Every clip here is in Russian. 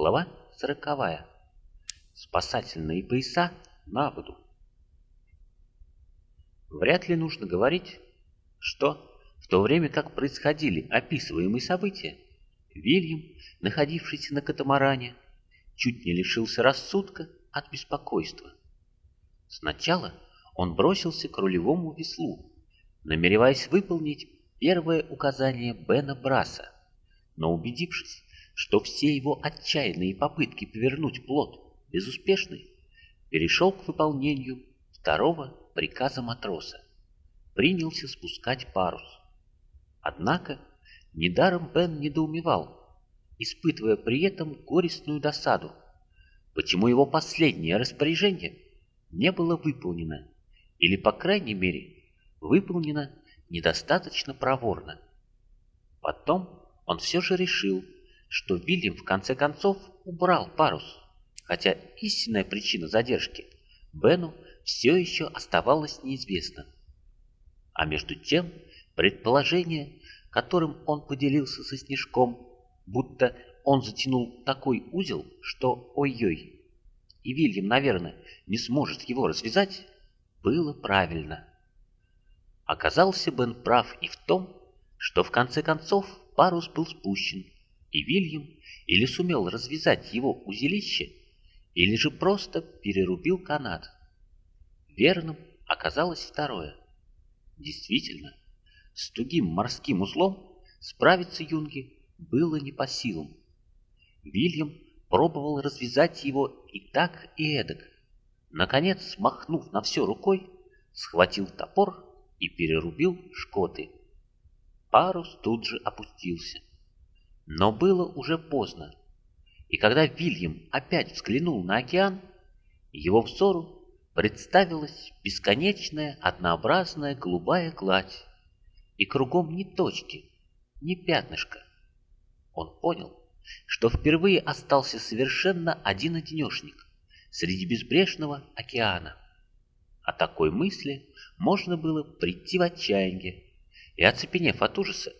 Глава сороковая. Спасательные пояса на воду. Вряд ли нужно говорить, что в то время как происходили описываемые события, Вильям, находившийся на катамаране, чуть не лишился рассудка от беспокойства. Сначала он бросился к рулевому веслу, намереваясь выполнить первое указание Бена Браса, но убедившись, что все его отчаянные попытки повернуть плот безуспешны, перешел к выполнению второго приказа матроса. Принялся спускать парус. Однако недаром Бен недоумевал, испытывая при этом горестную досаду, почему его последнее распоряжение не было выполнено, или, по крайней мере, выполнено недостаточно проворно. Потом он все же решил, что Вильям в конце концов убрал парус, хотя истинная причина задержки Бену все еще оставалась неизвестна. А между тем предположение, которым он поделился со Снежком, будто он затянул такой узел, что ой-ой, и Вильям, наверное, не сможет его развязать, было правильно. Оказался Бен прав и в том, что в конце концов парус был спущен, и Вильям или сумел развязать его узелище, или же просто перерубил канат. Верным оказалось второе. Действительно, с тугим морским узлом справиться Юнге было не по силам. Вильям пробовал развязать его и так, и эдак. Наконец, махнув на все рукой, схватил топор и перерубил шкоты. Парус тут же опустился. Но было уже поздно, и когда Вильям опять взглянул на океан, его взору представилась бесконечная однообразная голубая гладь, и кругом ни точки, ни пятнышка. Он понял, что впервые остался совершенно один-одинешник среди безбрежного океана. О такой мысли можно было прийти в отчаяние и, оцепенев от ужаса,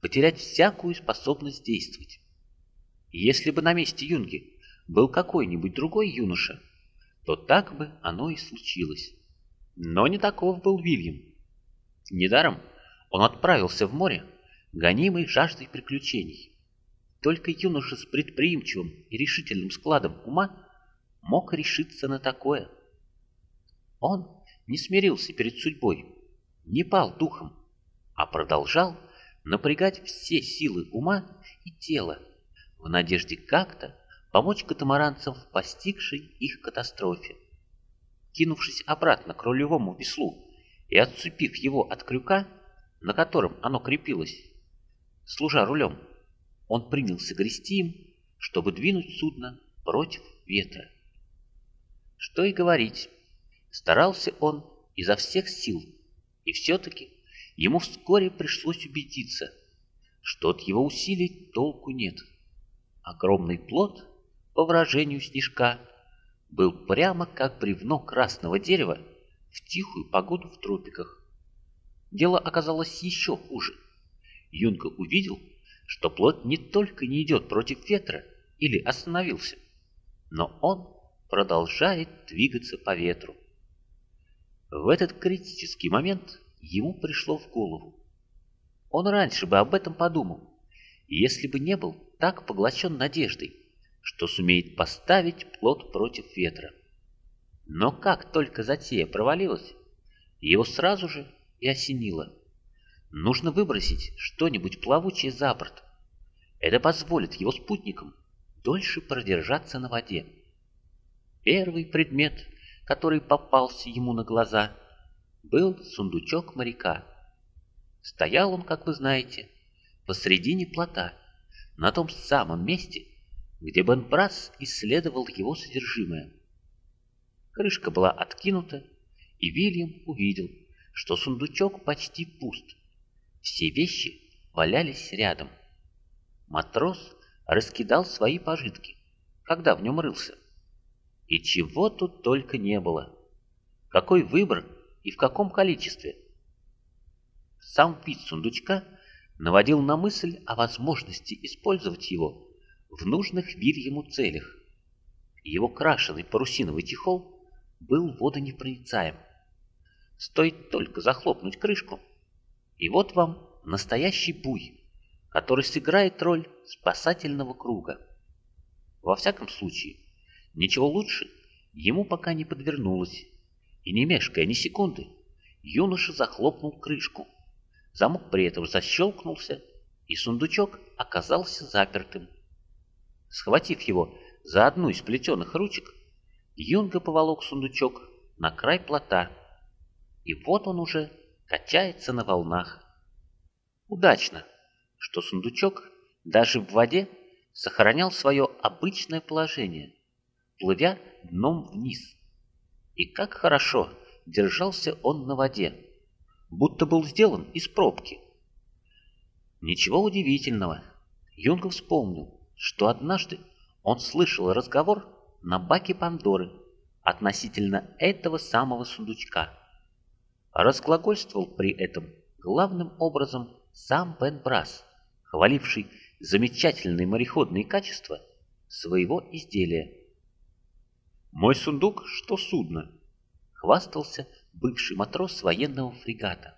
потерять всякую способность действовать. если бы на месте Юнги был какой-нибудь другой юноша, то так бы оно и случилось. Но не таков был Вильям. Недаром он отправился в море, гонимый жаждой приключений. Только юноша с предприимчивым и решительным складом ума мог решиться на такое. Он не смирился перед судьбой, не пал духом, а продолжал напрягать все силы ума и тела в надежде как-то помочь катамаранцам в постигшей их катастрофе. Кинувшись обратно к рулевому веслу и отцепив его от крюка, на котором оно крепилось, служа рулем, он принялся грести им, чтобы двинуть судно против ветра. Что и говорить, старался он изо всех сил, и все-таки ему вскоре пришлось убедиться, что от его усилий толку нет. Огромный плод, по выражению снежка, был прямо как бревно красного дерева в тихую погоду в тропиках. Дело оказалось еще хуже. Юнга увидел, что плод не только не идет против ветра или остановился, но он продолжает двигаться по ветру. В этот критический момент ему пришло в голову. Он раньше бы об этом подумал, если бы не был так поглощен надеждой, что сумеет поставить плод против ветра. Но как только затея провалилась, его сразу же и осенило. Нужно выбросить что-нибудь плавучее за борт. Это позволит его спутникам дольше продержаться на воде. Первый предмет, который попался ему на глаза – был сундучок моряка. Стоял он, как вы знаете, посредине плота, на том самом месте, где Бенбрас исследовал его содержимое. Крышка была откинута, и Вильям увидел, что сундучок почти пуст. Все вещи валялись рядом. Матрос раскидал свои пожитки, когда в нем рылся. И чего тут только не было. Какой выбор и в каком количестве. Сам вид сундучка наводил на мысль о возможности использовать его в нужных Вильяму целях. Его крашеный парусиновый чехол был водонепроницаем. Стоит только захлопнуть крышку, и вот вам настоящий буй, который сыграет роль спасательного круга. Во всяком случае, ничего лучше ему пока не подвернулось, и не мешкая ни секунды, юноша захлопнул крышку. Замок при этом защелкнулся, и сундучок оказался запертым. Схватив его за одну из плетеных ручек, Юнга поволок сундучок на край плота, и вот он уже качается на волнах. Удачно, что сундучок даже в воде сохранял свое обычное положение, плывя дном вниз. И как хорошо держался он на воде, будто был сделан из пробки. Ничего удивительного, Юнга вспомнил, что однажды он слышал разговор на баке Пандоры относительно этого самого сундучка. Разглагольствовал при этом главным образом сам Бен Брас, хваливший замечательные мореходные качества своего изделия. «Мой сундук, что судно?» — хвастался бывший матрос военного фрегата.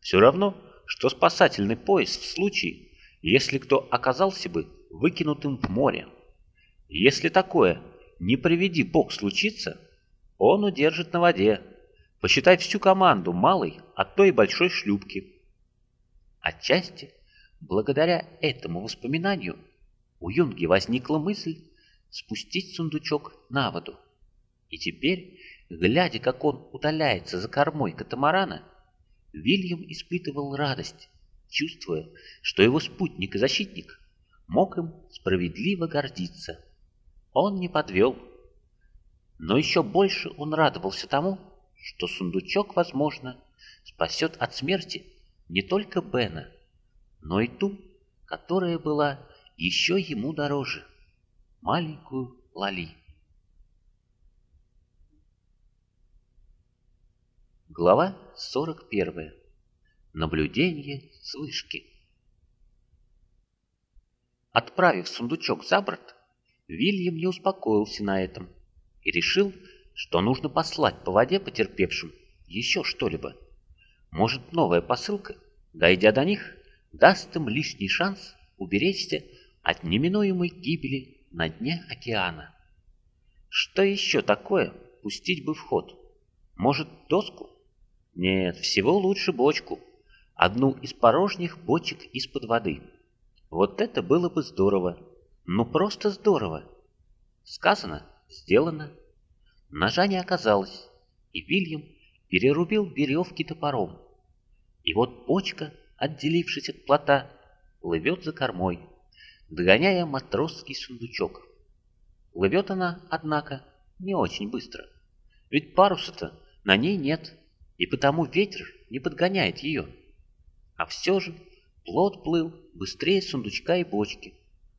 «Все равно, что спасательный пояс в случае, если кто оказался бы выкинутым в море. Если такое, не приведи бог случиться, он удержит на воде. Посчитай всю команду малой, а то и большой шлюпки». Отчасти, благодаря этому воспоминанию, у Юнги возникла мысль спустить сундучок на воду. И теперь, глядя, как он удаляется за кормой катамарана, Вильям испытывал радость, чувствуя, что его спутник и защитник мог им справедливо гордиться. Он не подвел. Но еще больше он радовался тому, что сундучок, возможно, спасет от смерти не только Бена, но и ту, которая была еще ему дороже, маленькую Лали. Глава 41. Наблюдение с вышки. Отправив сундучок за борт, Вильям не успокоился на этом и решил, что нужно послать по воде потерпевшим еще что-либо. Может, новая посылка, дойдя до них, даст им лишний шанс уберечься от неминуемой гибели на дне океана. Что еще такое пустить бы в ход? Может, доску? Нет, всего лучше бочку. Одну из порожних бочек из-под воды. Вот это было бы здорово. Ну, просто здорово. Сказано, сделано. Ножа не оказалось, и Вильям перерубил веревки топором. И вот бочка, отделившись от плота, плывет за кормой, догоняя матросский сундучок. Плывет она, однако, не очень быстро, ведь паруса-то на ней нет, и потому ветер не подгоняет ее. А все же плот плыл быстрее сундучка и бочки,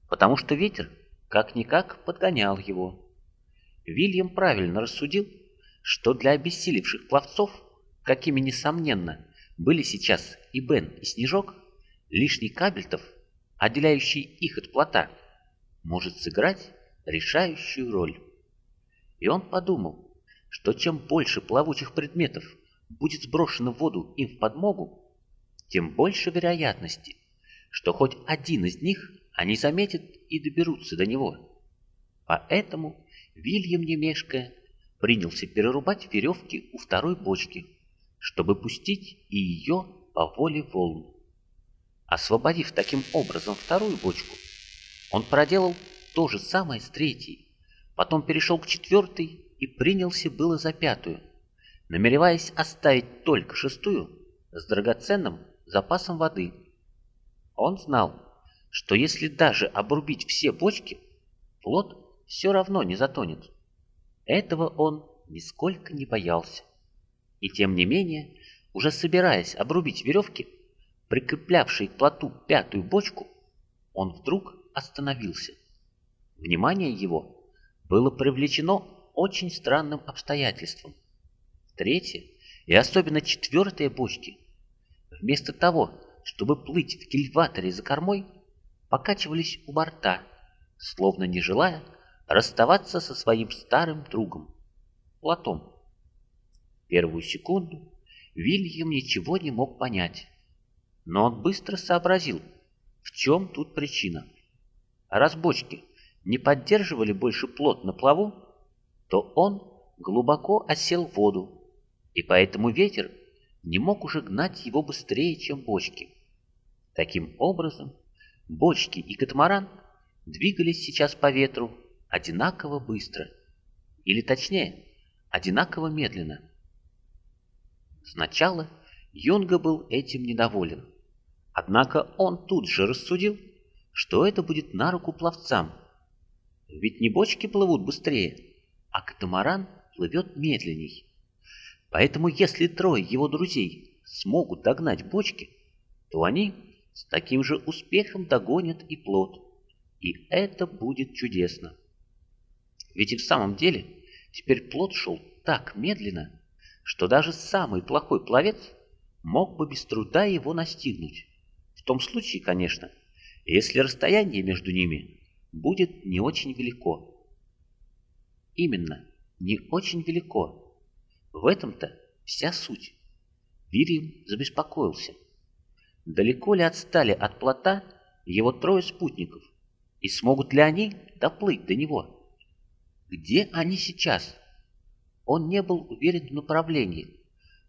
потому что ветер как-никак подгонял его. Вильям правильно рассудил, что для обессилевших пловцов, какими, несомненно, были сейчас и Бен, и Снежок, лишний кабельтов, отделяющий их от плота, может сыграть решающую роль. И он подумал, что чем больше плавучих предметов будет сброшено в воду им в подмогу, тем больше вероятности, что хоть один из них они заметят и доберутся до него. Поэтому Вильям, не принялся перерубать веревки у второй бочки, чтобы пустить и ее по воле волн. Освободив таким образом вторую бочку, он проделал то же самое с третьей, потом перешел к четвертой и принялся было за пятую, намереваясь оставить только шестую с драгоценным запасом воды. Он знал, что если даже обрубить все бочки, плод все равно не затонет. Этого он нисколько не боялся. И тем не менее, уже собираясь обрубить веревки, прикреплявшие к плоту пятую бочку, он вдруг остановился. Внимание его было привлечено очень странным обстоятельством. Третья и особенно четвертая бочки, вместо того, чтобы плыть в кильваторе за кормой, покачивались у борта, словно не желая расставаться со своим старым другом, Платом. Первую секунду Вильям ничего не мог понять, но он быстро сообразил, в чем тут причина. Раз бочки не поддерживали больше плот на плаву, то он глубоко осел в воду, и поэтому ветер не мог уже гнать его быстрее, чем бочки. Таким образом, бочки и катамаран двигались сейчас по ветру одинаково быстро, или точнее, одинаково медленно. Сначала Юнга был этим недоволен, однако он тут же рассудил, что это будет на руку пловцам. Ведь не бочки плывут быстрее, а катамаран плывет медленней. Поэтому если трое его друзей смогут догнать бочки, то они с таким же успехом догонят и плод. И это будет чудесно. Ведь и в самом деле теперь плод шел так медленно, что даже самый плохой пловец мог бы без труда его настигнуть. В том случае, конечно, если расстояние между ними будет не очень велико. Именно, не очень велико. В этом-то вся суть. Вильям забеспокоился. Далеко ли отстали от плота его трое спутников, и смогут ли они доплыть до него? Где они сейчас? Он не был уверен в направлении,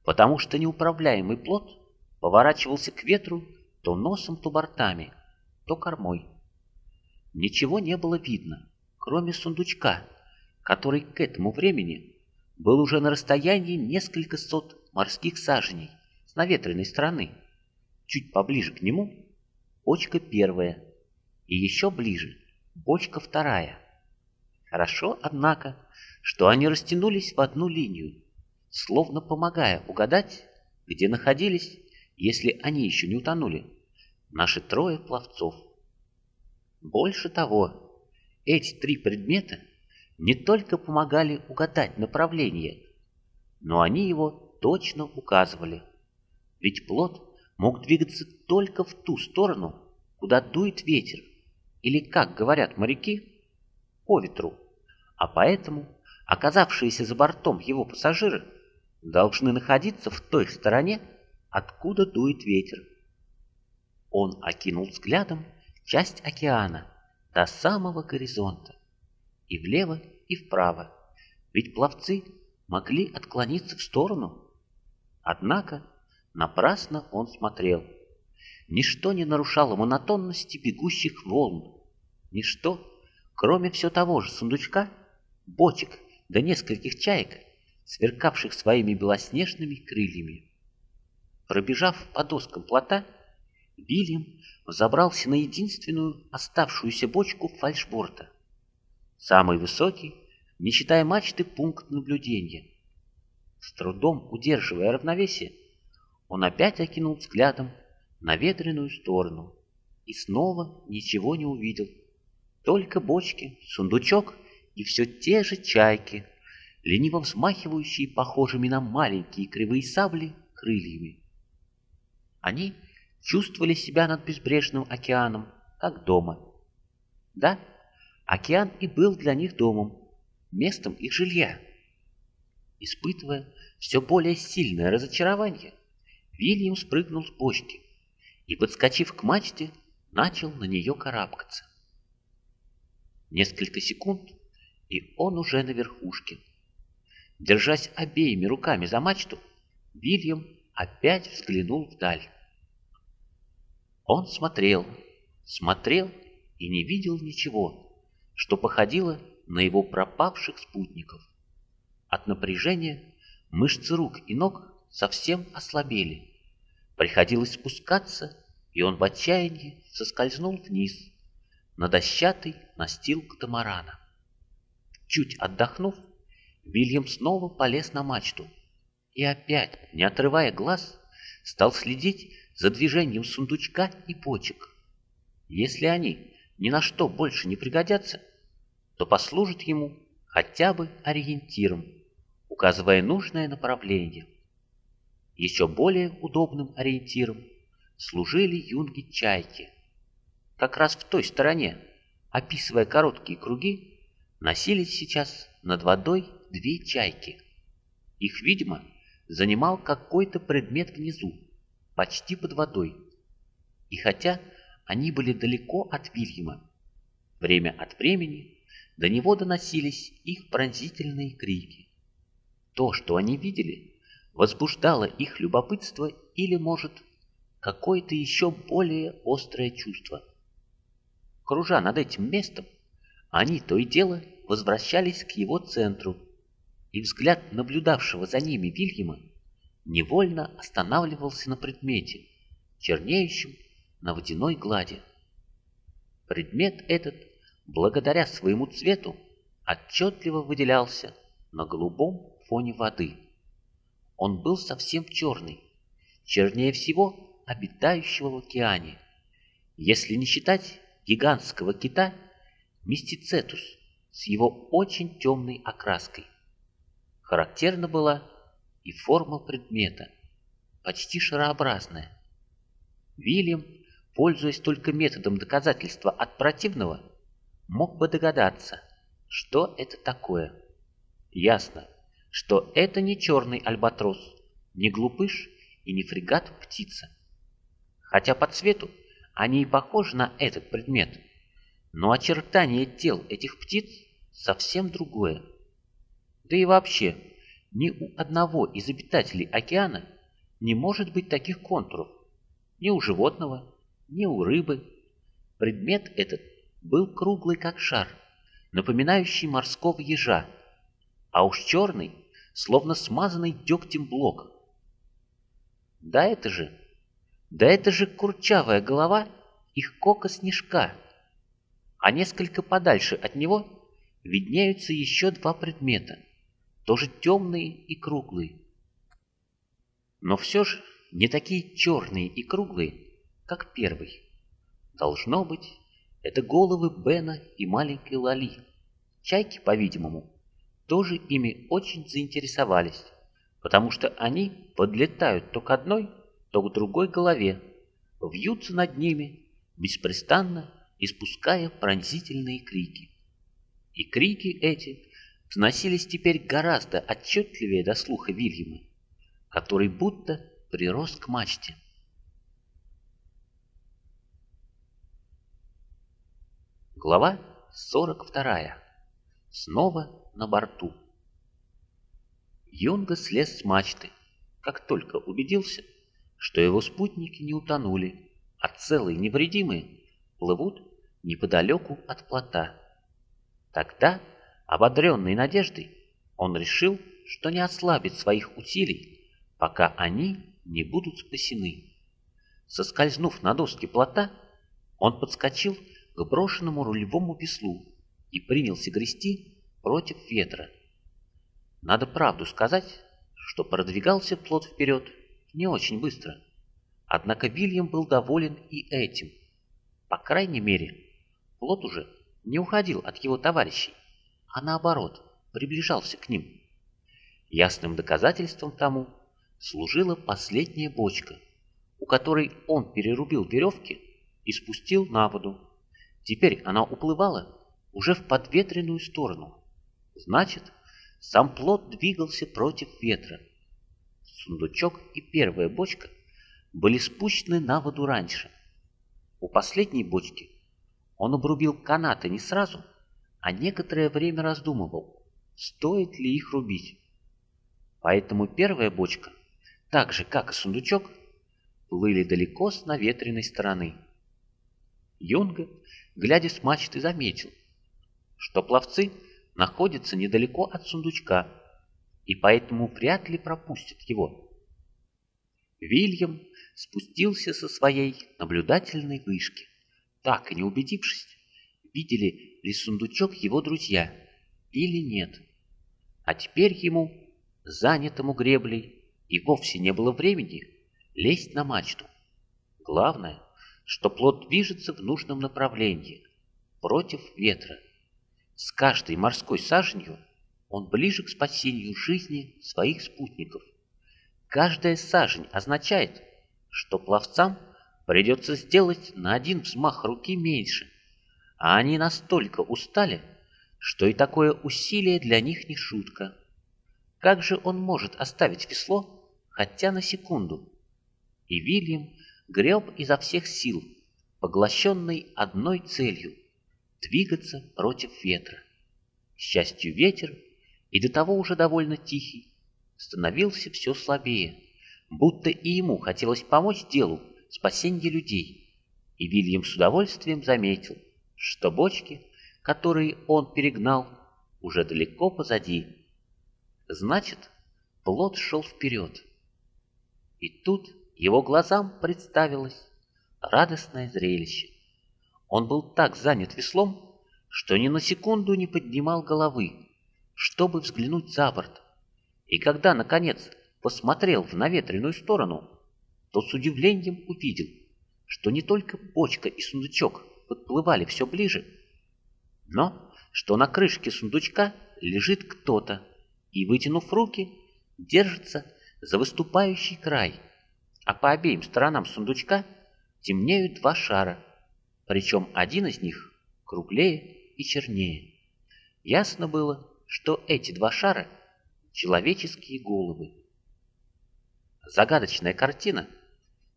потому что неуправляемый плот поворачивался к ветру то носом, то бортами, то кормой. Ничего не было видно, кроме сундучка, который к этому времени был уже на расстоянии несколько сот морских саженей с наветренной стороны. Чуть поближе к нему бочка первая, и еще ближе бочка вторая. Хорошо, однако, что они растянулись в одну линию, словно помогая угадать, где находились, если они еще не утонули, наши трое пловцов. Больше того, эти три предмета не только помогали угадать направление, но они его точно указывали. Ведь плод мог двигаться только в ту сторону, куда дует ветер, или, как говорят моряки, по ветру. А поэтому оказавшиеся за бортом его пассажиры должны находиться в той стороне, откуда дует ветер. Он окинул взглядом часть океана до самого горизонта и влево, и вправо, ведь пловцы могли отклониться в сторону. Однако напрасно он смотрел. Ничто не нарушало монотонности бегущих волн. Ничто, кроме все того же сундучка, бочек да нескольких чаек, сверкавших своими белоснежными крыльями. Пробежав по доскам плота, Вильям взобрался на единственную оставшуюся бочку фальшборта. Самый высокий, не считая мачты, пункт наблюдения. С трудом удерживая равновесие, он опять окинул взглядом на ветреную сторону и снова ничего не увидел. Только бочки, сундучок и все те же чайки, лениво взмахивающие похожими на маленькие кривые сабли крыльями. Они чувствовали себя над безбрежным океаном, как дома. Да, Океан и был для них домом, местом их жилья. Испытывая все более сильное разочарование, Вильям спрыгнул с бочки и, подскочив к мачте, начал на нее карабкаться. Несколько секунд, и он уже на верхушке. Держась обеими руками за мачту, Вильям опять взглянул вдаль. Он смотрел, смотрел и не видел ничего что походило на его пропавших спутников. От напряжения мышцы рук и ног совсем ослабели. Приходилось спускаться, и он в отчаянии соскользнул вниз, на дощатый настил катамарана. Чуть отдохнув, Вильям снова полез на мачту и опять, не отрывая глаз, стал следить за движением сундучка и почек. Если они ни на что больше не пригодятся, то послужит ему хотя бы ориентиром, указывая нужное направление. Еще более удобным ориентиром служили юнги-чайки, как раз в той стороне, описывая короткие круги, носились сейчас над водой две чайки. Их, видимо, занимал какой-то предмет внизу, почти под водой. И хотя они были далеко от Вильяма, время от времени до него доносились их пронзительные крики. То, что они видели, возбуждало их любопытство или, может, какое-то еще более острое чувство. Кружа над этим местом, они то и дело возвращались к его центру, и взгляд наблюдавшего за ними Вильяма невольно останавливался на предмете, чернеющем на водяной глади. Предмет этот благодаря своему цвету, отчетливо выделялся на голубом фоне воды. Он был совсем черный, чернее всего обитающего в океане, если не считать гигантского кита мистицетус с его очень темной окраской. Характерна была и форма предмета, почти шарообразная. Вильям, пользуясь только методом доказательства от противного, мог бы догадаться, что это такое. Ясно, что это не черный альбатрос, не глупыш и не фрегат-птица. Хотя по цвету они и похожи на этот предмет, но очертание тел этих птиц совсем другое. Да и вообще, ни у одного из обитателей океана не может быть таких контуров. Ни у животного, ни у рыбы. Предмет этот был круглый как шар, напоминающий морского ежа, а уж черный, словно смазанный дегтем блок. Да это же, да это же курчавая голова их кока-снежка, а несколько подальше от него виднеются еще два предмета, тоже темные и круглые. Но все же не такие черные и круглые, как первый. Должно быть, это головы Бена и маленькой Лали. Чайки, по-видимому, тоже ими очень заинтересовались, потому что они подлетают то к одной, то к другой голове, вьются над ними, беспрестанно испуская пронзительные крики. И крики эти доносились теперь гораздо отчетливее до слуха Вильяма, который будто прирос к мачте. Глава 42. Снова на борту. Юнга слез с мачты, как только убедился, что его спутники не утонули, а целые невредимые плывут неподалеку от плота. Тогда, ободренный надеждой, он решил, что не ослабит своих усилий, пока они не будут спасены. Соскользнув на доски плота, он подскочил к брошенному рулевому веслу и принялся грести против ветра. Надо правду сказать, что продвигался плот вперед не очень быстро. Однако Вильям был доволен и этим. По крайней мере, плот уже не уходил от его товарищей, а наоборот, приближался к ним. Ясным доказательством тому служила последняя бочка, у которой он перерубил веревки и спустил на воду Теперь она уплывала уже в подветренную сторону. Значит, сам плод двигался против ветра. Сундучок и первая бочка были спущены на воду раньше. У последней бочки он обрубил канаты не сразу, а некоторое время раздумывал, стоит ли их рубить. Поэтому первая бочка, так же как и сундучок, плыли далеко с наветренной стороны. Юнга глядя с мачты, заметил, что пловцы находятся недалеко от сундучка и поэтому вряд ли пропустят его. Вильям спустился со своей наблюдательной вышки, так и не убедившись, видели ли сундучок его друзья или нет. А теперь ему, занятому греблей, и вовсе не было времени лезть на мачту. Главное — что плод движется в нужном направлении, против ветра. С каждой морской саженью он ближе к спасению жизни своих спутников. Каждая сажень означает, что пловцам придется сделать на один взмах руки меньше, а они настолько устали, что и такое усилие для них не шутка. Как же он может оставить весло, хотя на секунду? И Вильям греб изо всех сил, поглощенный одной целью — двигаться против ветра. К счастью, ветер, и до того уже довольно тихий, становился все слабее, будто и ему хотелось помочь делу спасения людей. И Вильям с удовольствием заметил, что бочки, которые он перегнал, уже далеко позади. Значит, плод шел вперед. И тут его глазам представилось радостное зрелище. Он был так занят веслом, что ни на секунду не поднимал головы, чтобы взглянуть за борт. И когда, наконец, посмотрел в наветренную сторону, то с удивлением увидел, что не только бочка и сундучок подплывали все ближе, но что на крышке сундучка лежит кто-то и, вытянув руки, держится за выступающий край, а по обеим сторонам сундучка темнеют два шара, причем один из них круглее и чернее. Ясно было, что эти два шара — человеческие головы. Загадочная картина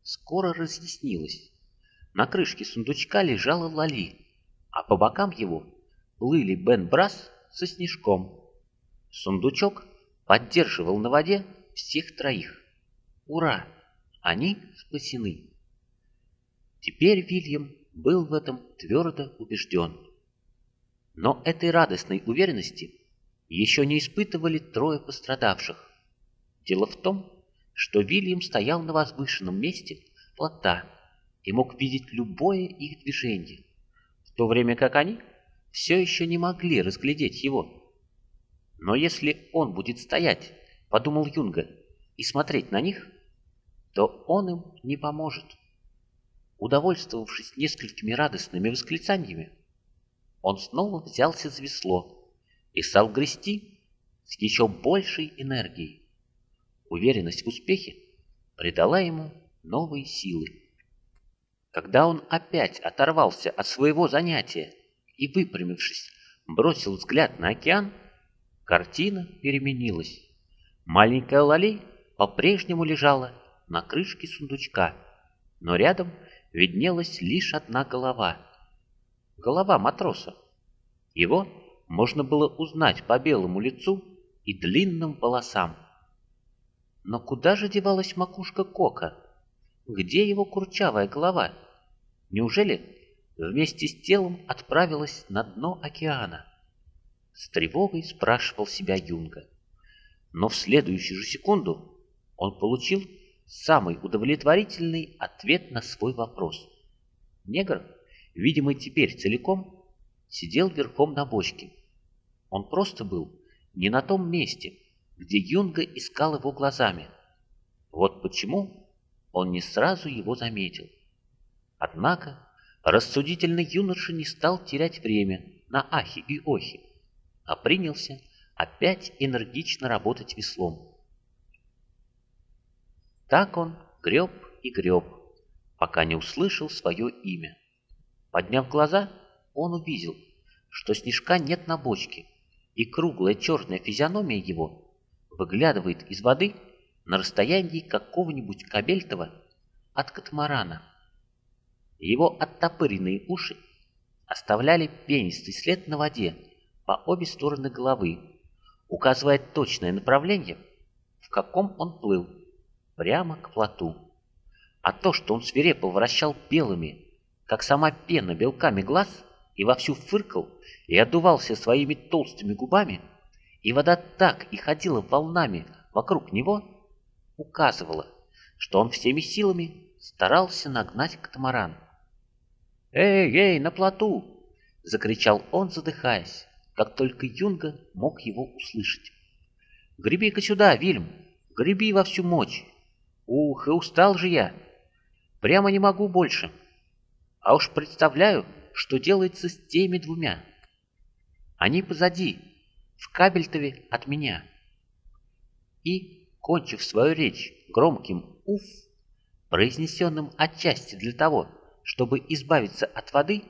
скоро разъяснилась. На крышке сундучка лежала Лали, а по бокам его плыли Бен Брас со снежком. Сундучок поддерживал на воде всех троих. Ура! Они спасены. Теперь Вильям был в этом твердо убежден. Но этой радостной уверенности еще не испытывали трое пострадавших. Дело в том, что Вильям стоял на возвышенном месте плота и мог видеть любое их движение, в то время как они все еще не могли разглядеть его. Но если он будет стоять, подумал Юнга, и смотреть на них, то он им не поможет. Удовольствовавшись несколькими радостными восклицаниями, он снова взялся за весло и стал грести с еще большей энергией. Уверенность в успехе придала ему новые силы. Когда он опять оторвался от своего занятия и, выпрямившись, бросил взгляд на океан, картина переменилась. Маленькая Лали по-прежнему лежала на крышке сундучка, но рядом виднелась лишь одна голова. Голова матроса. Его можно было узнать по белому лицу и длинным волосам. Но куда же девалась макушка Кока? Где его курчавая голова? Неужели вместе с телом отправилась на дно океана? С тревогой спрашивал себя Юнга. Но в следующую же секунду он получил самый удовлетворительный ответ на свой вопрос. Негр, видимый теперь целиком, сидел верхом на бочке. Он просто был не на том месте, где Юнга искал его глазами. Вот почему он не сразу его заметил. Однако рассудительный юноша не стал терять время на ахи и охи, а принялся опять энергично работать веслом. Так он греб и греб, пока не услышал свое имя. Подняв глаза, он увидел, что снежка нет на бочке, и круглая черная физиономия его выглядывает из воды на расстоянии какого-нибудь кабельтова от катамарана. Его оттопыренные уши оставляли пенистый след на воде по обе стороны головы, указывая точное направление, в каком он плыл, прямо к плоту. А то, что он свирепо вращал белыми, как сама пена белками глаз, и вовсю фыркал и отдувался своими толстыми губами, и вода так и ходила волнами вокруг него, указывала, что он всеми силами старался нагнать катамаран. «Эй, эй, на плоту!» — закричал он, задыхаясь, как только Юнга мог его услышать. «Греби-ка сюда, Вильм! Греби во всю мочь! Ух, и устал же я! Прямо не могу больше! А уж представляю, что делается с теми двумя. Они позади, в Кабельтове от меня. И, кончив свою речь громким «уф», произнесенным отчасти для того, чтобы избавиться от воды,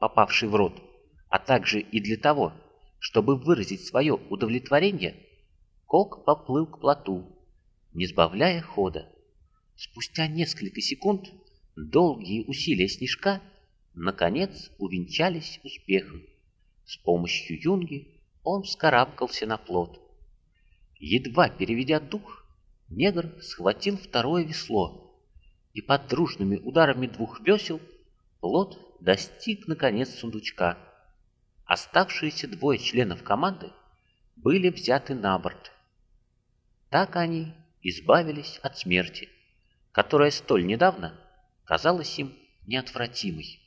попавший в рот, а также и для того, чтобы выразить свое удовлетворение, Кок поплыл к плоту, не сбавляя хода. Спустя несколько секунд долгие усилия Снежка наконец увенчались успехом. С помощью юнги он вскарабкался на плот. Едва переведя дух, негр схватил второе весло, и под дружными ударами двух весел плот достиг наконец сундучка. Оставшиеся двое членов команды были взяты на борт. Так они избавились от смерти, которая столь недавно казалась им неотвратимой.